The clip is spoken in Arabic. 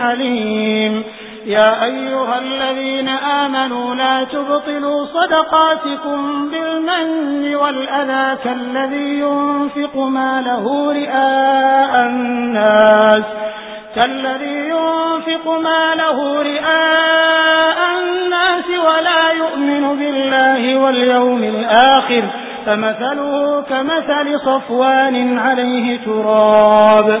حليم. يا أيها الذين آمنوا لا تبطلوا صدقاتكم بالمن والأذى كالذي ينفق ماله رئاء الناس كالذي ينفق ماله رئاء الناس ولا يؤمن بالله واليوم الآخر. فمثله كمثل صفوان عليه تراب.